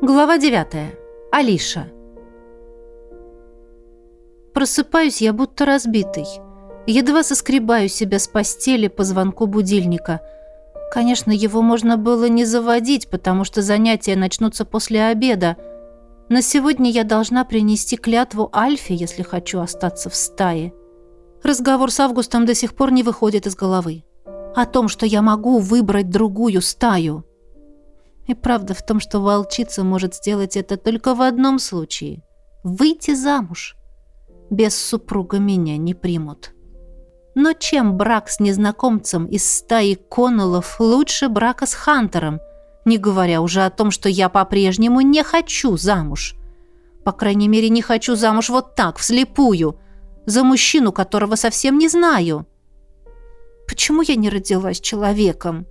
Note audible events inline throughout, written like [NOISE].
Глава 9. Алиша. Просыпаюсь я будто разбитый. Едва соскребаю себя с постели по звонку будильника. Конечно, его можно было не заводить, потому что занятия начнутся после обеда. На сегодня я должна принести клятву Альфе, если хочу остаться в стае. Разговор с Августом до сих пор не выходит из головы. О том, что я могу выбрать другую стаю. И правда в том, что волчица может сделать это только в одном случае – выйти замуж. Без супруга меня не примут. Но чем брак с незнакомцем из стаи Коннеллов лучше брака с Хантером, не говоря уже о том, что я по-прежнему не хочу замуж. По крайней мере, не хочу замуж вот так, вслепую, за мужчину, которого совсем не знаю. Почему я не родилась человеком?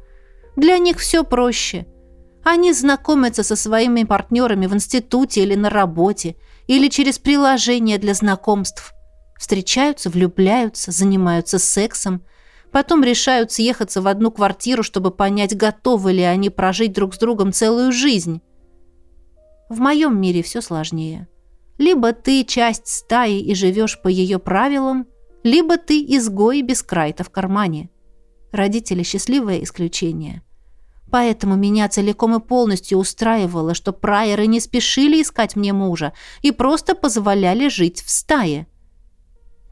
Для них все проще – они знакомятся со своими партнерами в институте или на работе, или через приложения для знакомств. Встречаются, влюбляются, занимаются сексом, потом решают съехаться в одну квартиру, чтобы понять, готовы ли они прожить друг с другом целую жизнь. В моем мире все сложнее. Либо ты часть стаи и живешь по ее правилам, либо ты изгой без крайта в кармане. Родители – счастливое исключение. Поэтому меня целиком и полностью устраивало, что прайеры не спешили искать мне мужа и просто позволяли жить в стае.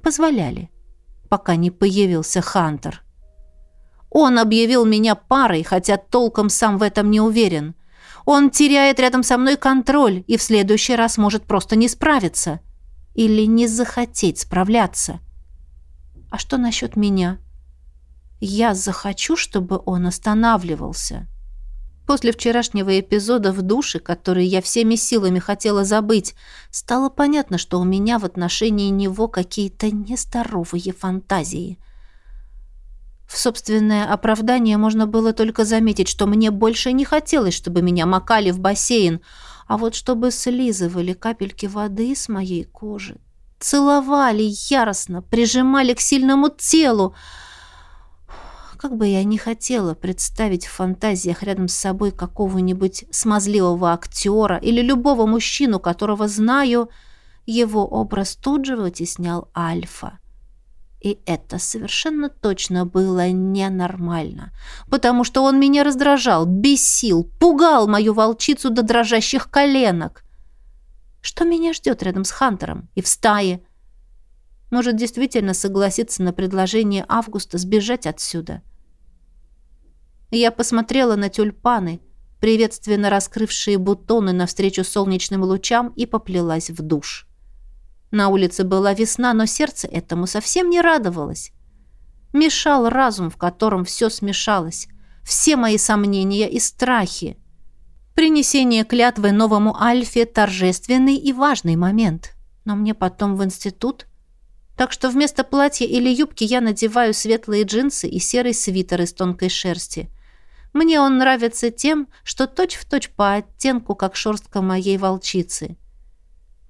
Позволяли, пока не появился Хантер. Он объявил меня парой, хотя толком сам в этом не уверен. Он теряет рядом со мной контроль и в следующий раз может просто не справиться. Или не захотеть справляться. А что насчет меня? Я захочу, чтобы он останавливался. После вчерашнего эпизода в душе, который я всеми силами хотела забыть, стало понятно, что у меня в отношении него какие-то нездоровые фантазии. В собственное оправдание можно было только заметить, что мне больше не хотелось, чтобы меня макали в бассейн, а вот чтобы слизывали капельки воды с моей кожи, целовали яростно, прижимали к сильному телу, как бы я ни хотела представить в фантазиях рядом с собой какого-нибудь смазливого актера или любого мужчину, которого знаю, его образ тут же вытеснял Альфа. И это совершенно точно было ненормально, потому что он меня раздражал, бесил, пугал мою волчицу до дрожащих коленок. Что меня ждет рядом с Хантером и в стае? Может, действительно согласиться на предложение Августа сбежать отсюда — я посмотрела на тюльпаны, приветственно раскрывшие бутоны навстречу солнечным лучам, и поплелась в душ. На улице была весна, но сердце этому совсем не радовалось. Мешал разум, в котором все смешалось, все мои сомнения и страхи. Принесение клятвы новому Альфе – торжественный и важный момент. Но мне потом в институт. Так что вместо платья или юбки я надеваю светлые джинсы и серый свитер из тонкой шерсти. Мне он нравится тем, что точь-в-точь точь по оттенку, как шерстка моей волчицы.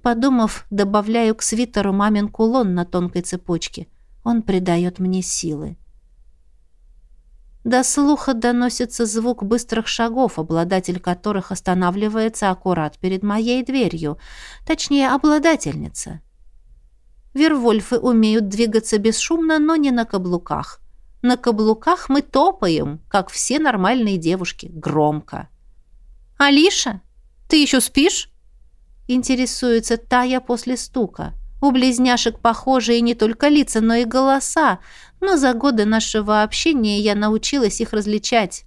Подумав, добавляю к свитеру мамин кулон на тонкой цепочке. Он придает мне силы. До слуха доносится звук быстрых шагов, обладатель которых останавливается аккурат перед моей дверью. Точнее, обладательница. Вервольфы умеют двигаться бесшумно, но не на каблуках. На каблуках мы топаем, как все нормальные девушки, громко. «Алиша, ты еще спишь?» Интересуется Тая после стука. У близняшек похожие не только лица, но и голоса, но за годы нашего общения я научилась их различать.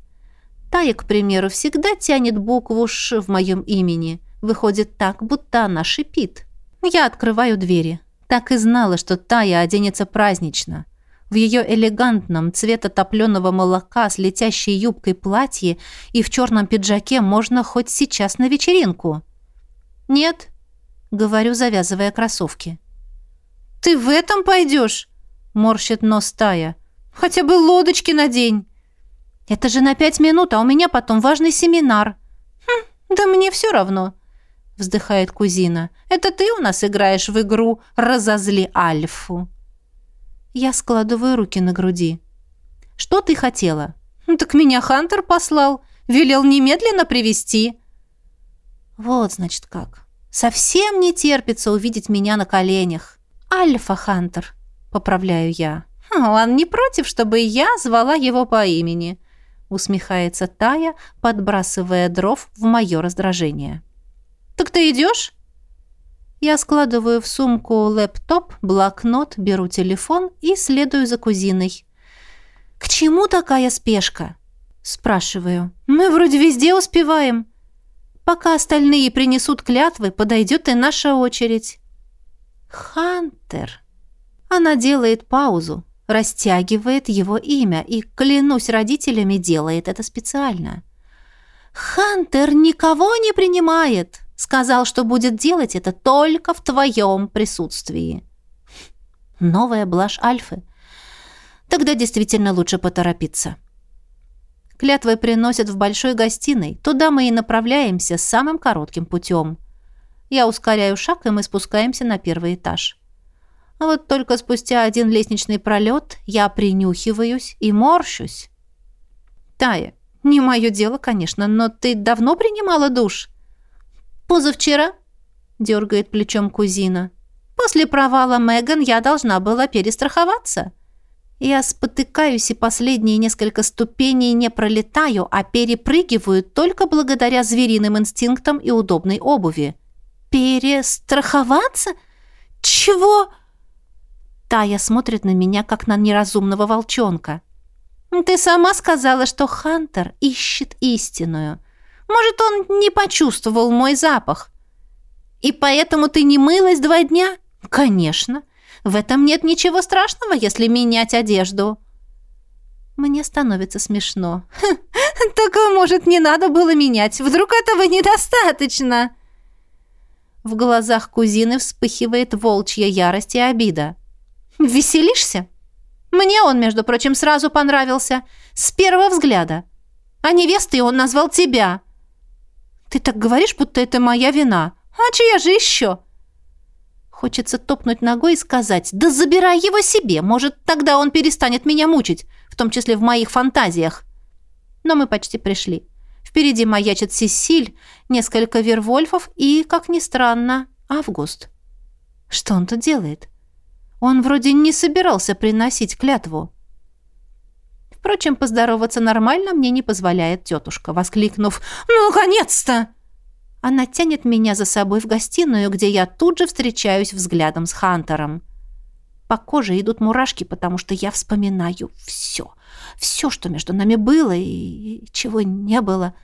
Тая, к примеру, всегда тянет букву «Ш» в моем имени. Выходит так, будто она шипит. Я открываю двери. Так и знала, что Тая оденется празднично в ее элегантном цвета топленого молока с летящей юбкой платье и в черном пиджаке можно хоть сейчас на вечеринку. «Нет», — говорю, завязывая кроссовки. «Ты в этом пойдешь?» — морщит нос Тая. «Хотя бы лодочки на день». «Это же на пять минут, а у меня потом важный семинар». «Хм, да мне все равно», — вздыхает кузина. «Это ты у нас играешь в игру «Разозли Альфу». Я складываю руки на груди. «Что ты хотела?» «Ну, «Так меня Хантер послал. Велел немедленно привести. Вот, значит, как. Совсем не терпится увидеть меня на коленях. Альфа-хантер, поправляю я. Он не против, чтобы я звала его по имени, усмехается Тая, подбрасывая дров в мое раздражение. Так ты идешь? Я складываю в сумку лэптоп, блокнот, беру телефон и следую за кузиной. «К чему такая спешка?» Спрашиваю. «Мы вроде везде успеваем. Пока остальные принесут клятвы, подойдет и наша очередь». «Хантер». Она делает паузу, растягивает его имя и, клянусь родителями, делает это специально. «Хантер никого не принимает!» Сказал, что будет делать это только в твоем присутствии. Новая блажь Альфы. Тогда действительно лучше поторопиться. Клятвы приносят в большой гостиной. Туда мы и направляемся самым коротким путем. Я ускоряю шаг, и мы спускаемся на первый этаж. А вот только спустя один лестничный пролет я принюхиваюсь и морщусь. Тая, не мое дело, конечно, но ты давно принимала душ?» «Позавчера?» – дергает плечом кузина. «После провала Меган я должна была перестраховаться». Я спотыкаюсь и последние несколько ступеней не пролетаю, а перепрыгиваю только благодаря звериным инстинктам и удобной обуви. «Перестраховаться? Чего?» Тая смотрит на меня, как на неразумного волчонка. «Ты сама сказала, что Хантер ищет истинную. Может, он не почувствовал мой запах. И поэтому ты не мылась два дня? Конечно. В этом нет ничего страшного, если менять одежду. Мне становится смешно. [LAUGHS] Так, может, не надо было менять? Вдруг этого недостаточно? В глазах кузины вспыхивает волчья ярость и обида. Веселишься? Мне он, между прочим, сразу понравился. С первого взгляда. А невестой он назвал тебя. Ты так говоришь, будто это моя вина. А чья же еще?» Хочется топнуть ногой и сказать, «Да забирай его себе, может, тогда он перестанет меня мучить, в том числе в моих фантазиях». Но мы почти пришли. Впереди маячит Сесиль, несколько вервольфов и, как ни странно, Август. Что он тут делает? Он вроде не собирался приносить клятву. Впрочем, поздороваться нормально мне не позволяет тетушка, воскликнув «Ну, наконец-то!» Она тянет меня за собой в гостиную, где я тут же встречаюсь взглядом с Хантером. По коже идут мурашки, потому что я вспоминаю все. Все, что между нами было и чего не было.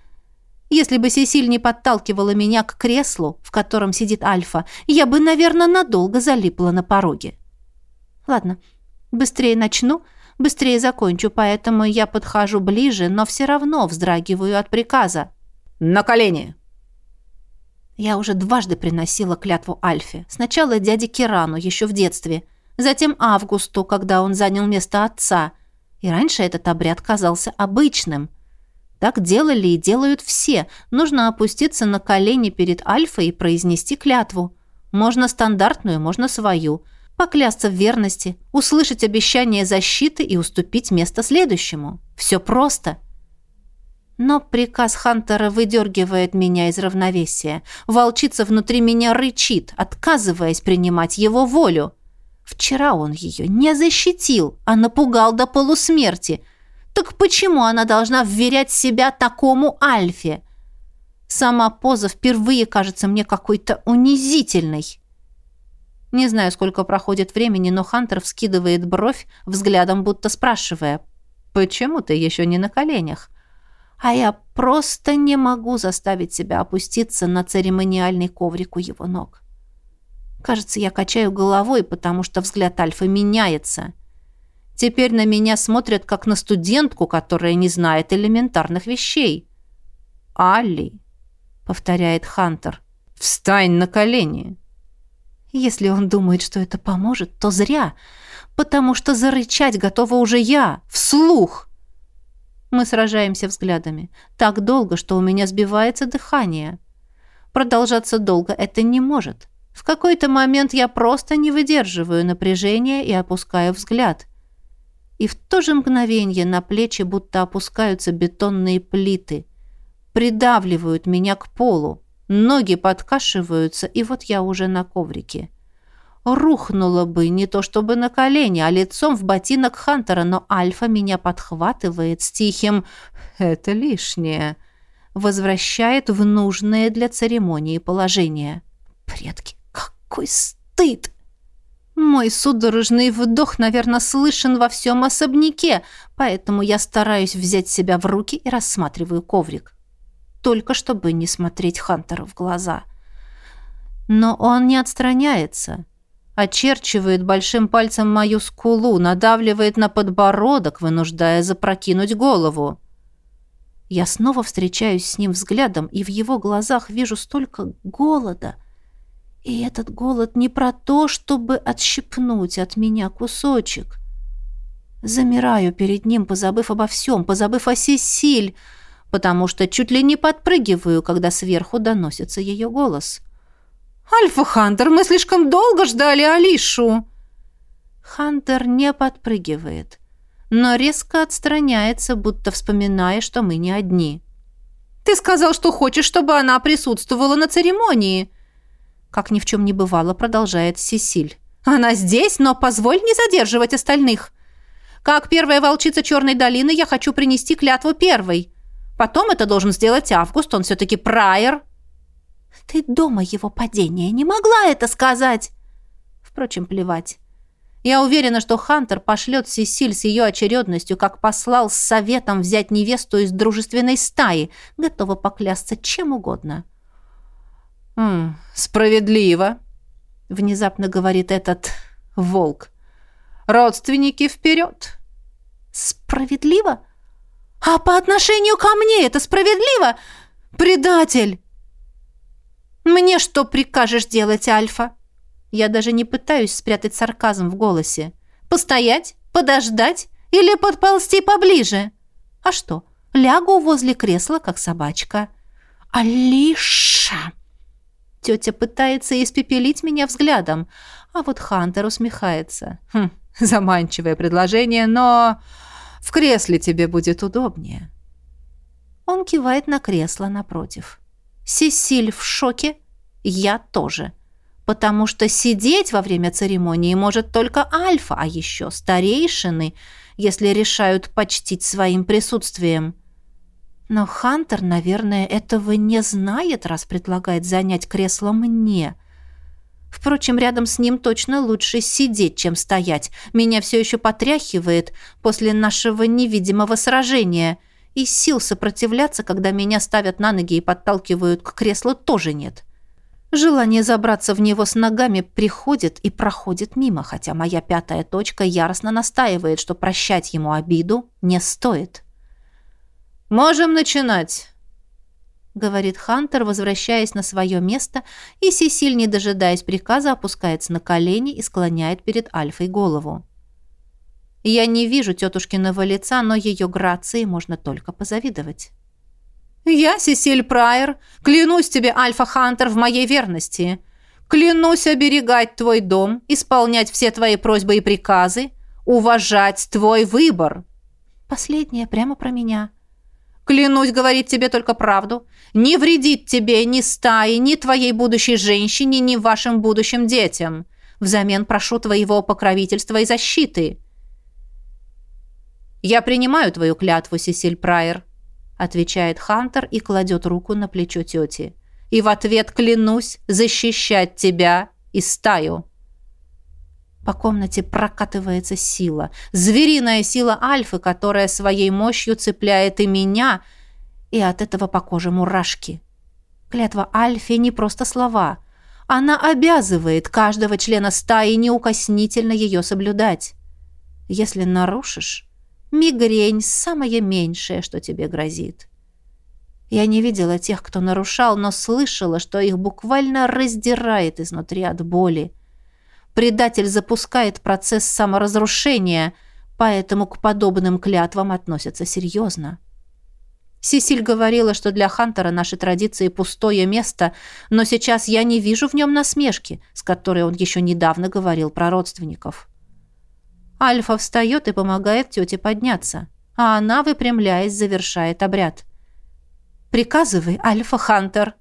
Если бы Сесиль не подталкивала меня к креслу, в котором сидит Альфа, я бы, наверное, надолго залипла на пороге. Ладно, быстрее начну, быстрее закончу, поэтому я подхожу ближе, но все равно вздрагиваю от приказа. «На колени!» Я уже дважды приносила клятву Альфе. Сначала дяде Кирану, еще в детстве. Затем Августу, когда он занял место отца. И раньше этот обряд казался обычным. Так делали и делают все. Нужно опуститься на колени перед Альфой и произнести клятву. Можно стандартную, можно свою поклясться в верности, услышать обещание защиты и уступить место следующему. Все просто. Но приказ Хантера выдергивает меня из равновесия. Волчица внутри меня рычит, отказываясь принимать его волю. Вчера он ее не защитил, а напугал до полусмерти. Так почему она должна вверять себя такому Альфе? Сама поза впервые кажется мне какой-то унизительной. Не знаю, сколько проходит времени, но Хантер вскидывает бровь, взглядом будто спрашивая, «Почему ты еще не на коленях?» А я просто не могу заставить себя опуститься на церемониальный коврик у его ног. Кажется, я качаю головой, потому что взгляд Альфа меняется. Теперь на меня смотрят как на студентку, которая не знает элементарных вещей. «Алли», — повторяет Хантер, — «встань на колени». Если он думает, что это поможет, то зря, потому что зарычать готова уже я, вслух. Мы сражаемся взглядами. Так долго, что у меня сбивается дыхание. Продолжаться долго это не может. В какой-то момент я просто не выдерживаю напряжения и опускаю взгляд. И в то же мгновение на плечи будто опускаются бетонные плиты. придавливают меня к полу. Ноги подкашиваются, и вот я уже на коврике. Рухнула бы не то чтобы на колени, а лицом в ботинок Хантера, но Альфа меня подхватывает с тихим «это лишнее», возвращает в нужное для церемонии положение. Предки, какой стыд! Мой судорожный вдох, наверное, слышен во всем особняке, поэтому я стараюсь взять себя в руки и рассматриваю коврик. Только чтобы не смотреть Хантеру в глаза. Но он не отстраняется очерчивает большим пальцем мою скулу, надавливает на подбородок, вынуждая запрокинуть голову. Я снова встречаюсь с ним взглядом, и в его глазах вижу столько голода. И этот голод не про то, чтобы отщипнуть от меня кусочек. Замираю перед ним, позабыв обо всем, позабыв о Сесиль, потому что чуть ли не подпрыгиваю, когда сверху доносится ее голос — «Альфа Хантер, мы слишком долго ждали Алишу!» Хантер не подпрыгивает, но резко отстраняется, будто вспоминая, что мы не одни. «Ты сказал, что хочешь, чтобы она присутствовала на церемонии!» Как ни в чем не бывало, продолжает Сесиль. «Она здесь, но позволь не задерживать остальных. Как первая волчица Черной долины я хочу принести клятву первой. Потом это должен сделать Август, он все-таки прайер». Ты дома его падения не могла это сказать. Впрочем, плевать. Я уверена, что Хантер пошлет Сесиль с ее очередностью, как послал с советом взять невесту из дружественной стаи, готова поклясться чем угодно. «М, «Справедливо», — внезапно говорит этот волк. «Родственники вперед!» «Справедливо? А по отношению ко мне это справедливо? Предатель!» «Мне что прикажешь делать, Альфа?» Я даже не пытаюсь спрятать сарказм в голосе. «Постоять? Подождать? Или подползти поближе?» «А что? Лягу возле кресла, как собачка». «Алиша!» Тетя пытается испепелить меня взглядом, а вот Хантер усмехается. «Хм, заманчивое предложение, но в кресле тебе будет удобнее». Он кивает на кресло напротив. Сесиль в шоке, я тоже. Потому что сидеть во время церемонии может только Альфа, а еще старейшины, если решают почтить своим присутствием. Но Хантер, наверное, этого не знает, раз предлагает занять кресло мне. Впрочем, рядом с ним точно лучше сидеть, чем стоять. Меня все еще потряхивает после нашего невидимого сражения – и сил сопротивляться, когда меня ставят на ноги и подталкивают к креслу, тоже нет. Желание забраться в него с ногами приходит и проходит мимо, хотя моя пятая точка яростно настаивает, что прощать ему обиду не стоит. «Можем начинать», — говорит Хантер, возвращаясь на свое место, и Сесиль, не дожидаясь приказа, опускается на колени и склоняет перед Альфой голову. Я не вижу тетушкиного лица, но ее грации можно только позавидовать. «Я, Сесиль Прайер, клянусь тебе, Альфа-Хантер, в моей верности. Клянусь оберегать твой дом, исполнять все твои просьбы и приказы, уважать твой выбор». Последнее прямо про меня. «Клянусь говорить тебе только правду. Не вредит тебе ни стаи, ни твоей будущей женщине, ни вашим будущим детям. Взамен прошу твоего покровительства и защиты». «Я принимаю твою клятву, Сесиль Прайер», — отвечает Хантер и кладет руку на плечо тети. «И в ответ клянусь защищать тебя и стаю». По комнате прокатывается сила. Звериная сила Альфы, которая своей мощью цепляет и меня, и от этого по коже мурашки. Клятва Альфе не просто слова. Она обязывает каждого члена стаи неукоснительно ее соблюдать. Если нарушишь, Мигрень – самое меньшее, что тебе грозит. Я не видела тех, кто нарушал, но слышала, что их буквально раздирает изнутри от боли. Предатель запускает процесс саморазрушения, поэтому к подобным клятвам относятся серьезно. Сесиль говорила, что для Хантера наши традиции пустое место, но сейчас я не вижу в нем насмешки, с которой он еще недавно говорил про родственников. Альфа встает и помогает тете подняться, а она, выпрямляясь, завершает обряд. Приказывай, Альфа Хантер.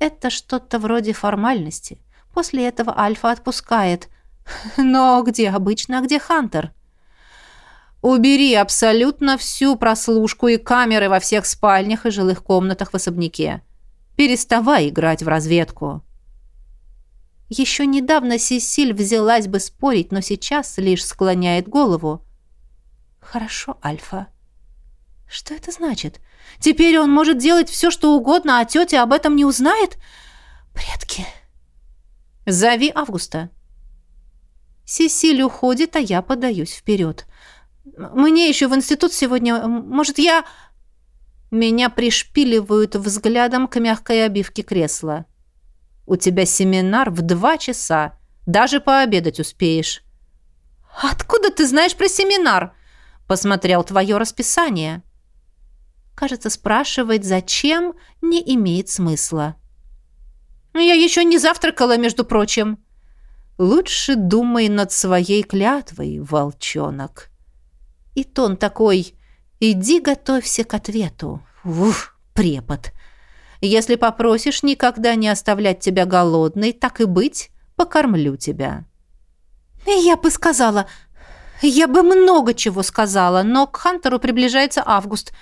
Это что-то вроде формальности. После этого Альфа отпускает. [LAUGHS] Но где обычно, а где Хантер? Убери абсолютно всю прослушку и камеры во всех спальнях и жилых комнатах в особняке. Переставай играть в разведку. Еще недавно Сесиль взялась бы спорить, но сейчас лишь склоняет голову. Хорошо, Альфа. Что это значит? Теперь он может делать все, что угодно, а тетя об этом не узнает? Предки. Зови Августа. Сесиль уходит, а я подаюсь вперед. Мне еще в институт сегодня... Может, я...» Меня пришпиливают взглядом к мягкой обивке кресла. «У тебя семинар в два часа. Даже пообедать успеешь». «Откуда ты знаешь про семинар?» «Посмотрел твое расписание». Кажется, спрашивать «зачем» не имеет смысла. «Я еще не завтракала, между прочим». «Лучше думай над своей клятвой, волчонок». И тон такой «Иди готовься к ответу». Уф, препод. Если попросишь никогда не оставлять тебя голодной, так и быть, покормлю тебя. Я бы сказала, я бы много чего сказала, но к Хантеру приближается август,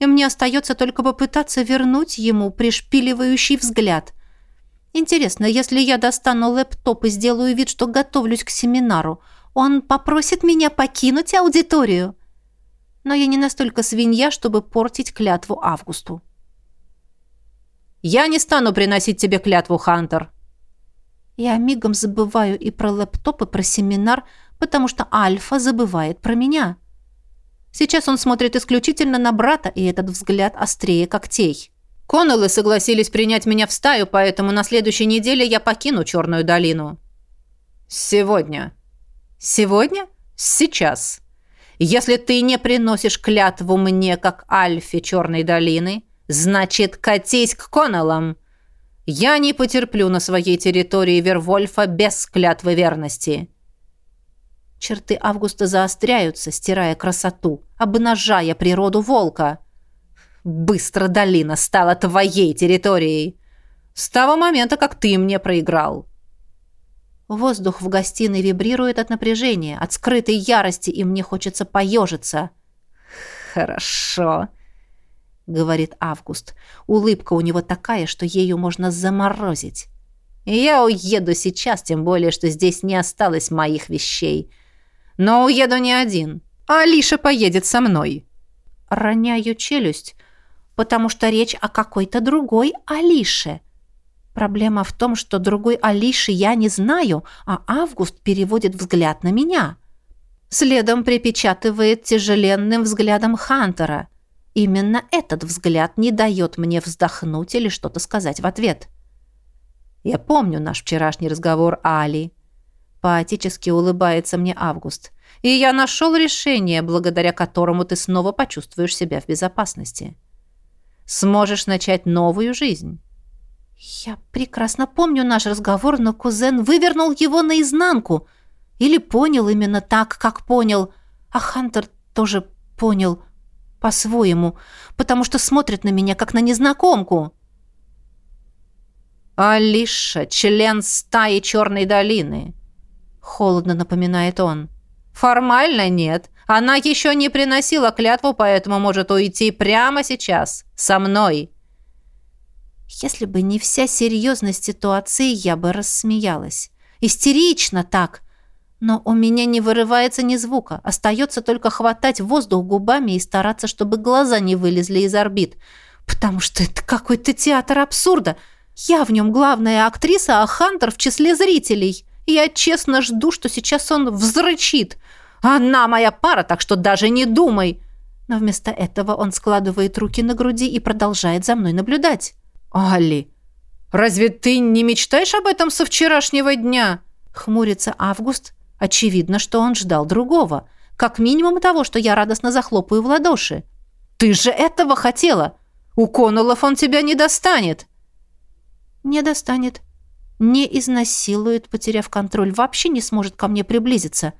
и мне остается только попытаться вернуть ему пришпиливающий взгляд. Интересно, если я достану лэптоп и сделаю вид, что готовлюсь к семинару, он попросит меня покинуть аудиторию. Но я не настолько свинья, чтобы портить клятву Августу. «Я не стану приносить тебе клятву, Хантер!» Я мигом забываю и про лэптоп, и про семинар, потому что Альфа забывает про меня. Сейчас он смотрит исключительно на брата, и этот взгляд острее когтей. Коннеллы согласились принять меня в стаю, поэтому на следующей неделе я покину Черную долину. Сегодня. Сегодня? Сейчас. Если ты не приносишь клятву мне, как Альфе Черной долины, значит, катись к Коннеллам. Я не потерплю на своей территории Вервольфа без клятвы верности. Черты Августа заостряются, стирая красоту, обнажая природу волка. Быстро долина стала твоей территорией. С того момента, как ты мне проиграл. Воздух в гостиной вибрирует от напряжения, от скрытой ярости, и мне хочется поежиться. «Хорошо», — говорит Август. Улыбка у него такая, что ею можно заморозить. «Я уеду сейчас, тем более, что здесь не осталось моих вещей. Но уеду не один. Алиша поедет со мной». Роняю челюсть, потому что речь о какой-то другой Алише — Проблема в том, что другой Алиши я не знаю, а Август переводит взгляд на меня. Следом припечатывает тяжеленным взглядом Хантера. Именно этот взгляд не дает мне вздохнуть или что-то сказать в ответ. Я помню наш вчерашний разговор, Али. Поотически улыбается мне Август. И я нашел решение, благодаря которому ты снова почувствуешь себя в безопасности. Сможешь начать новую жизнь. Я прекрасно помню наш разговор, но кузен вывернул его наизнанку. Или понял именно так, как понял. А Хантер тоже понял по-своему, потому что смотрит на меня, как на незнакомку. «Алиша, член стаи Черной долины», — холодно напоминает он. «Формально нет. Она еще не приносила клятву, поэтому может уйти прямо сейчас, со мной». Если бы не вся серьезность ситуации, я бы рассмеялась. Истерично так. Но у меня не вырывается ни звука. Остается только хватать воздух губами и стараться, чтобы глаза не вылезли из орбит. Потому что это какой-то театр абсурда. Я в нем главная актриса, а Хантер в числе зрителей. Я честно жду, что сейчас он взрычит. Она моя пара, так что даже не думай. Но вместо этого он складывает руки на груди и продолжает за мной наблюдать. «Али, разве ты не мечтаешь об этом со вчерашнего дня?» Хмурится Август. Очевидно, что он ждал другого. Как минимум того, что я радостно захлопаю в ладоши. «Ты же этого хотела! У Коннеллов он тебя не достанет!» «Не достанет. Не изнасилует, потеряв контроль. Вообще не сможет ко мне приблизиться.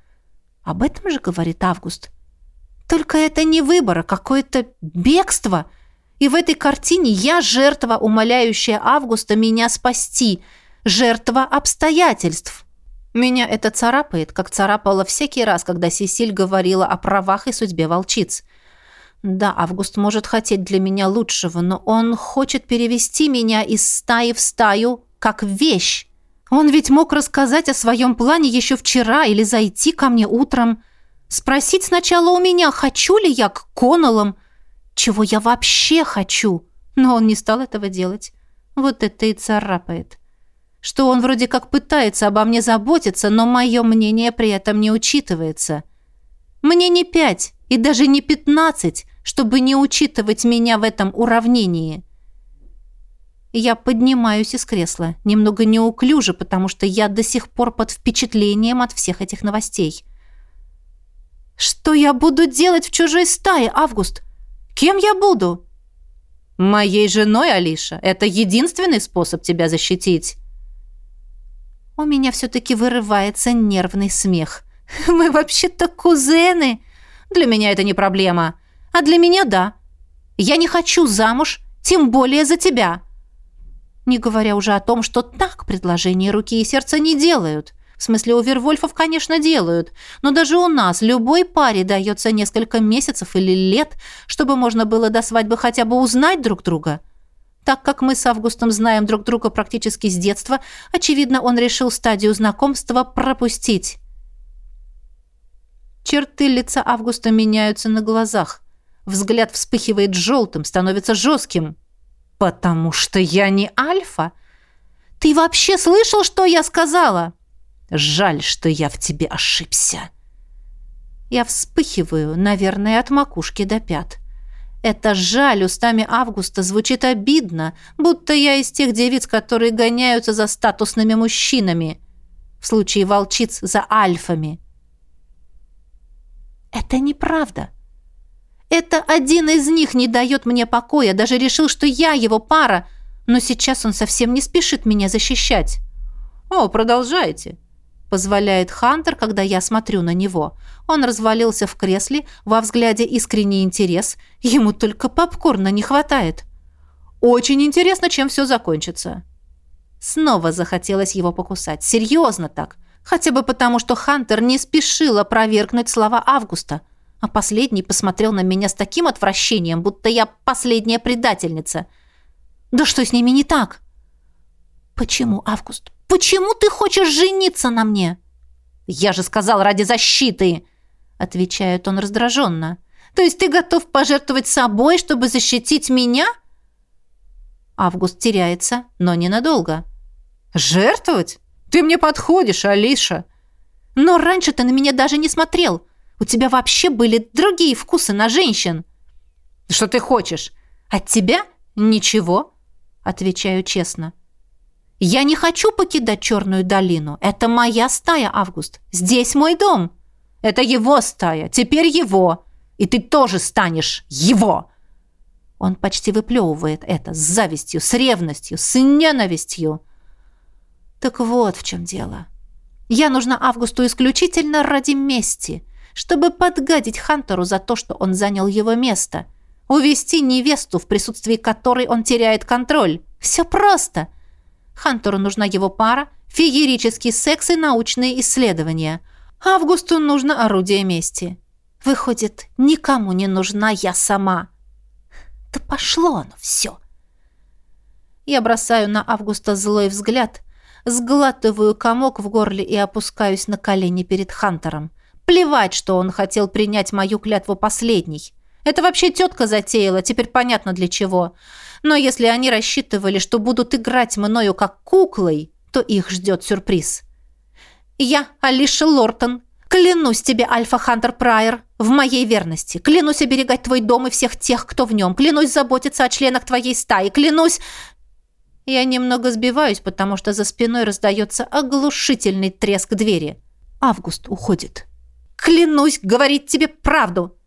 Об этом же говорит Август. Только это не выбор, а какое-то бегство!» И в этой картине я жертва, умоляющая Августа меня спасти, жертва обстоятельств. Меня это царапает, как царапало всякий раз, когда Сесиль говорила о правах и судьбе волчиц. Да, Август может хотеть для меня лучшего, но он хочет перевести меня из стаи в стаю как вещь. Он ведь мог рассказать о своем плане еще вчера или зайти ко мне утром, спросить сначала у меня, хочу ли я к Коннеллам, чего я вообще хочу. Но он не стал этого делать. Вот это и царапает что он вроде как пытается обо мне заботиться, но мое мнение при этом не учитывается. Мне не пять и даже не пятнадцать, чтобы не учитывать меня в этом уравнении. Я поднимаюсь из кресла, немного неуклюже, потому что я до сих пор под впечатлением от всех этих новостей. Что я буду делать в чужой стае, Август? Кем я буду? Моей женой, Алиша. Это единственный способ тебя защитить. У меня все-таки вырывается нервный смех. [LAUGHS] «Мы вообще-то кузены!» «Для меня это не проблема. А для меня – да. Я не хочу замуж, тем более за тебя». Не говоря уже о том, что так предложение руки и сердца не делают. В смысле, у Вервольфов, конечно, делают. Но даже у нас любой паре дается несколько месяцев или лет, чтобы можно было до свадьбы хотя бы узнать друг друга – так как мы с Августом знаем друг друга практически с детства, очевидно, он решил стадию знакомства пропустить. Черты лица Августа меняются на глазах. Взгляд вспыхивает желтым, становится жестким. «Потому что я не Альфа? Ты вообще слышал, что я сказала?» «Жаль, что я в тебе ошибся». Я вспыхиваю, наверное, от макушки до пят. Это жаль устами Августа звучит обидно, будто я из тех девиц, которые гоняются за статусными мужчинами. В случае волчиц за альфами. Это неправда. Это один из них не дает мне покоя, даже решил, что я его пара, но сейчас он совсем не спешит меня защищать. «О, продолжайте», позволяет Хантер, когда я смотрю на него. Он развалился в кресле, во взгляде искренний интерес. Ему только попкорна не хватает. Очень интересно, чем все закончится. Снова захотелось его покусать. Серьезно так. Хотя бы потому, что Хантер не спешил опровергнуть слова Августа. А последний посмотрел на меня с таким отвращением, будто я последняя предательница. Да что с ними не так? Почему, Август? Почему ты хочешь жениться на мне?» «Я же сказал ради защиты!» Отвечает он раздраженно. «То есть ты готов пожертвовать собой, чтобы защитить меня?» Август теряется, но ненадолго. «Жертвовать? Ты мне подходишь, Алиша!» «Но раньше ты на меня даже не смотрел. У тебя вообще были другие вкусы на женщин». «Что ты хочешь? От тебя? Ничего?» Отвечаю честно. Я не хочу покидать Черную долину. Это моя стая, Август. Здесь мой дом. Это его стая. Теперь его. И ты тоже станешь его. Он почти выплевывает это с завистью, с ревностью, с ненавистью. Так вот в чем дело. Я нужна Августу исключительно ради мести, чтобы подгадить Хантеру за то, что он занял его место, увести невесту, в присутствии которой он теряет контроль. Все просто. — Хантеру нужна его пара, феерический секс и научные исследования. Августу нужно орудие мести. Выходит, никому не нужна я сама. Да пошло оно все. Я бросаю на Августа злой взгляд, сглатываю комок в горле и опускаюсь на колени перед Хантером. Плевать, что он хотел принять мою клятву последней. Это вообще тетка затеяла, теперь понятно для чего. Но если они рассчитывали, что будут играть мною как куклой, то их ждет сюрприз. Я, Алиша Лортон, клянусь тебе, Альфа Хантер Прайер, в моей верности. Клянусь оберегать твой дом и всех тех, кто в нем. Клянусь заботиться о членах твоей стаи. Клянусь... Я немного сбиваюсь, потому что за спиной раздается оглушительный треск двери. Август уходит. «Клянусь говорить тебе правду!»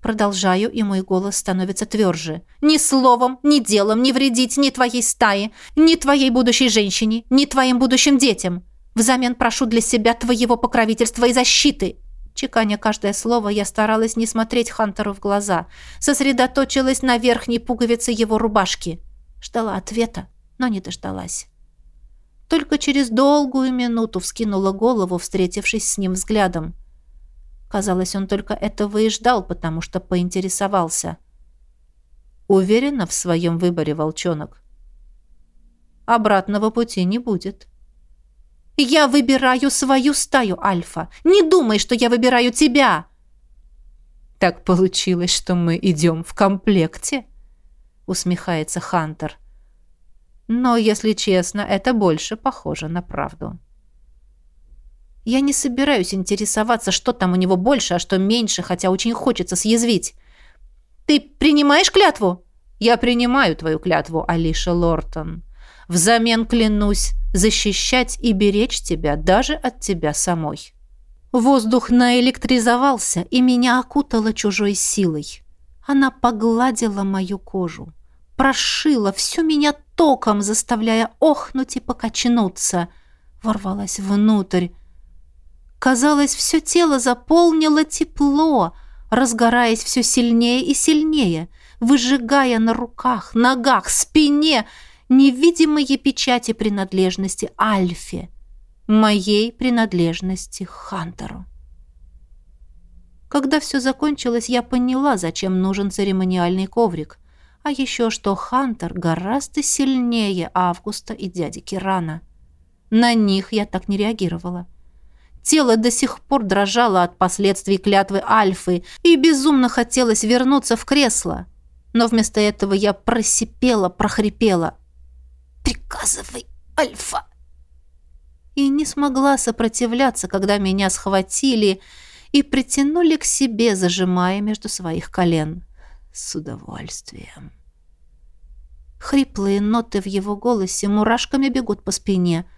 Продолжаю, и мой голос становится тверже. «Ни словом, ни делом не вредить ни твоей стае, ни твоей будущей женщине, ни твоим будущим детям. Взамен прошу для себя твоего покровительства и защиты. Чеканя каждое слово, я старалась не смотреть Хантеру в глаза. Сосредоточилась на верхней пуговице его рубашки. Ждала ответа, но не дождалась. Только через долгую минуту вскинула голову, встретившись с ним взглядом. Казалось, он только этого и ждал, потому что поинтересовался. Уверена в своем выборе, волчонок. Обратного пути не будет. Я выбираю свою стаю, Альфа. Не думай, что я выбираю тебя. Так получилось, что мы идем в комплекте, усмехается Хантер. Но, если честно, это больше похоже на правду. Я не собираюсь интересоваться, что там у него больше, а что меньше, хотя очень хочется съязвить. «Ты принимаешь клятву?» «Я принимаю твою клятву, Алиша Лортон. Взамен клянусь защищать и беречь тебя даже от тебя самой». Воздух наэлектризовался, и меня окутало чужой силой. Она погладила мою кожу, прошила всю меня током, заставляя охнуть и покачнуться. Ворвалась внутрь. Казалось, все тело заполнило тепло — разгораясь все сильнее и сильнее, выжигая на руках, ногах, спине невидимые печати принадлежности Альфе, моей принадлежности Хантеру. Когда все закончилось, я поняла, зачем нужен церемониальный коврик, а еще что Хантер гораздо сильнее Августа и дяди Кирана. На них я так не реагировала. Тело до сих пор дрожало от последствий клятвы Альфы, и безумно хотелось вернуться в кресло. Но вместо этого я просипела, прохрипела. «Приказывай, Альфа!» И не смогла сопротивляться, когда меня схватили и притянули к себе, зажимая между своих колен. С удовольствием. Хриплые ноты в его голосе мурашками бегут по спине –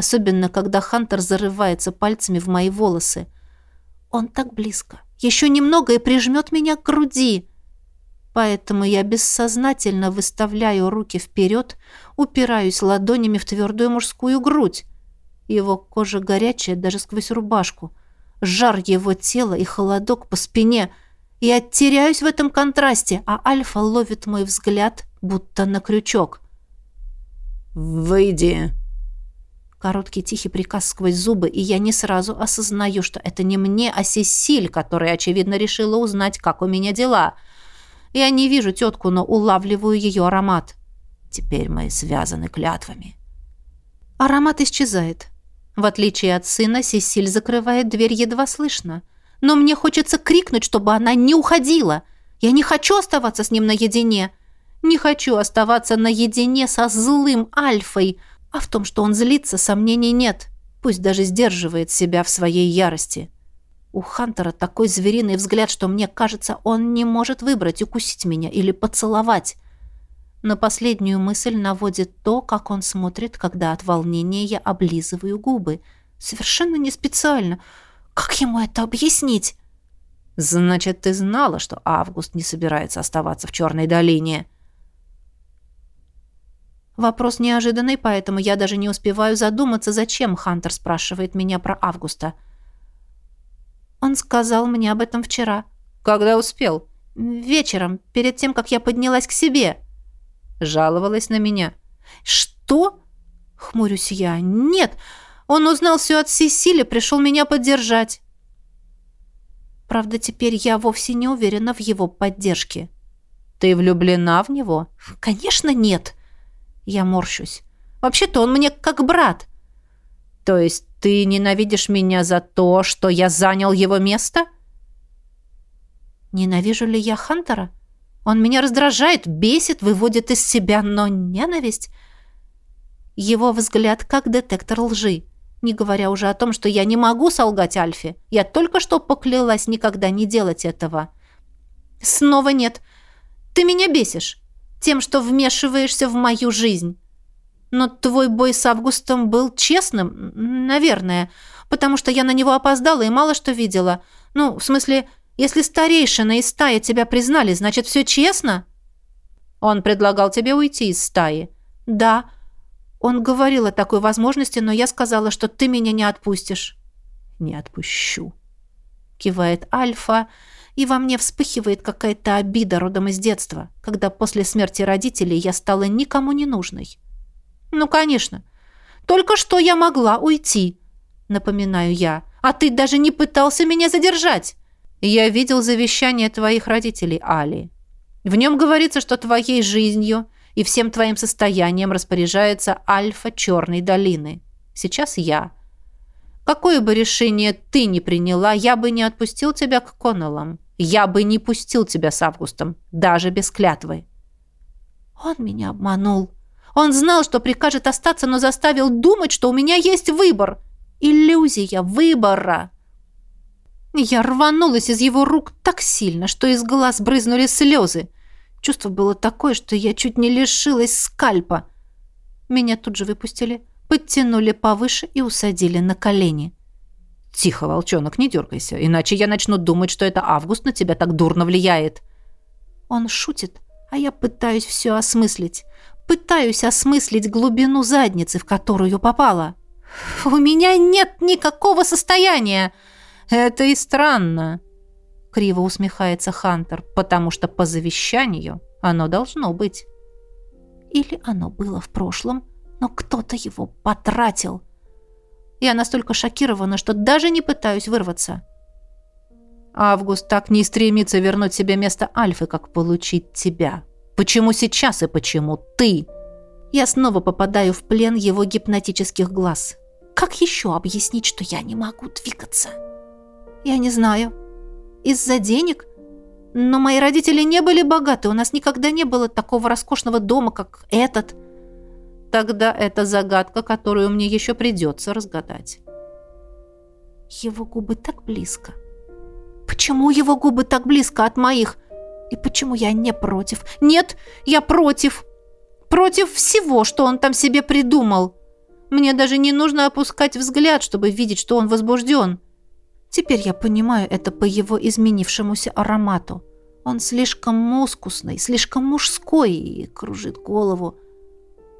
особенно когда Хантер зарывается пальцами в мои волосы. Он так близко. Еще немного и прижмет меня к груди. Поэтому я бессознательно выставляю руки вперед, упираюсь ладонями в твердую мужскую грудь. Его кожа горячая даже сквозь рубашку. Жар его тела и холодок по спине. Я теряюсь в этом контрасте, а Альфа ловит мой взгляд, будто на крючок. «Выйди!» Короткий тихий приказ сквозь зубы, и я не сразу осознаю, что это не мне, а Сесиль, которая, очевидно, решила узнать, как у меня дела. Я не вижу тетку, но улавливаю ее аромат. Теперь мы связаны клятвами. Аромат исчезает. В отличие от сына, Сесиль закрывает дверь едва слышно. Но мне хочется крикнуть, чтобы она не уходила. Я не хочу оставаться с ним наедине. Не хочу оставаться наедине со злым Альфой, а в том, что он злится, сомнений нет. Пусть даже сдерживает себя в своей ярости. У Хантера такой звериный взгляд, что мне кажется, он не может выбрать, укусить меня или поцеловать. На последнюю мысль наводит то, как он смотрит, когда от волнения я облизываю губы. Совершенно не специально. Как ему это объяснить? «Значит, ты знала, что Август не собирается оставаться в Черной долине?» Вопрос неожиданный, поэтому я даже не успеваю задуматься, зачем Хантер спрашивает меня про Августа. Он сказал мне об этом вчера. Когда успел? Вечером, перед тем, как я поднялась к себе. Жаловалась на меня. Что? Хмурюсь я. Нет, он узнал все от Сесили, пришел меня поддержать. Правда, теперь я вовсе не уверена в его поддержке. Ты влюблена в него? Конечно, нет. Я морщусь. Вообще-то он мне как брат. То есть ты ненавидишь меня за то, что я занял его место? Ненавижу ли я Хантера? Он меня раздражает, бесит, выводит из себя, но ненависть... Его взгляд как детектор лжи. Не говоря уже о том, что я не могу солгать Альфе. Я только что поклялась никогда не делать этого. Снова нет. Ты меня бесишь тем, что вмешиваешься в мою жизнь. Но твой бой с Августом был честным, наверное, потому что я на него опоздала и мало что видела. Ну, в смысле, если старейшина и стая тебя признали, значит, все честно?» «Он предлагал тебе уйти из стаи?» «Да. Он говорил о такой возможности, но я сказала, что ты меня не отпустишь». «Не отпущу». кивает Альфа, и во мне вспыхивает какая-то обида родом из детства, когда после смерти родителей я стала никому не нужной. Ну, конечно. Только что я могла уйти, напоминаю я. А ты даже не пытался меня задержать. Я видел завещание твоих родителей, Али. В нем говорится, что твоей жизнью и всем твоим состоянием распоряжается Альфа Черной долины. Сейчас я. Какое бы решение ты ни приняла, я бы не отпустил тебя к Коннеллам. Я бы не пустил тебя с Августом, даже без клятвы. Он меня обманул. Он знал, что прикажет остаться, но заставил думать, что у меня есть выбор. Иллюзия выбора. Я рванулась из его рук так сильно, что из глаз брызнули слезы. Чувство было такое, что я чуть не лишилась скальпа. Меня тут же выпустили, подтянули повыше и усадили на колени. «Тихо, волчонок, не дергайся, иначе я начну думать, что это Август на тебя так дурно влияет». Он шутит, а я пытаюсь все осмыслить. Пытаюсь осмыслить глубину задницы, в которую попала. «У меня нет никакого состояния!» «Это и странно», — криво усмехается Хантер, «потому что по завещанию оно должно быть». Или оно было в прошлом, но кто-то его потратил. Я настолько шокирована, что даже не пытаюсь вырваться. Август так не стремится вернуть себе место Альфы, как получить тебя. Почему сейчас и почему ты? Я снова попадаю в плен его гипнотических глаз. Как еще объяснить, что я не могу двигаться?» Я не знаю. Из-за денег? Но мои родители не были богаты, у нас никогда не было такого роскошного дома, как этот. Тогда это загадка, которую мне еще придется разгадать. Его губы так близко. Почему его губы так близко от моих? И почему я не против? Нет, я против. Против всего, что он там себе придумал. Мне даже не нужно опускать взгляд, чтобы видеть, что он возбужден. Теперь я понимаю это по его изменившемуся аромату. Он слишком мускусный, слишком мужской и кружит голову.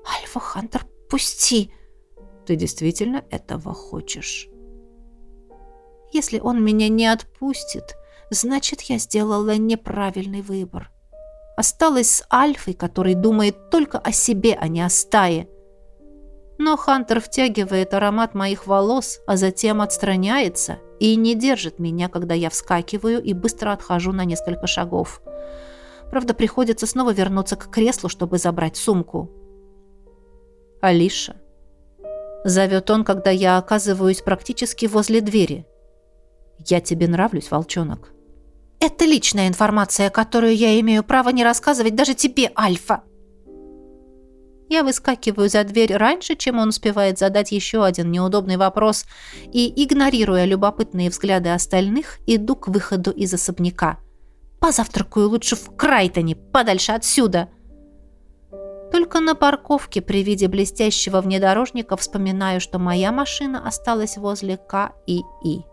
«Альфа Хантер, пусти!» «Ты действительно этого хочешь?» «Если он меня не отпустит, значит, я сделала неправильный выбор. Осталась с Альфой, который думает только о себе, а не о стае. Но Хантер втягивает аромат моих волос, а затем отстраняется и не держит меня, когда я вскакиваю и быстро отхожу на несколько шагов. Правда, приходится снова вернуться к креслу, чтобы забрать сумку. «Алиша», — зовет он, когда я оказываюсь практически возле двери. «Я тебе нравлюсь, волчонок». «Это личная информация, которую я имею право не рассказывать даже тебе, Альфа», я выскакиваю за дверь раньше, чем он успевает задать еще один неудобный вопрос, и, игнорируя любопытные взгляды остальных, иду к выходу из особняка. «Позавтракаю лучше в Крайтоне, подальше отсюда!» Только на парковке при виде блестящего внедорожника вспоминаю, что моя машина осталась возле К и И.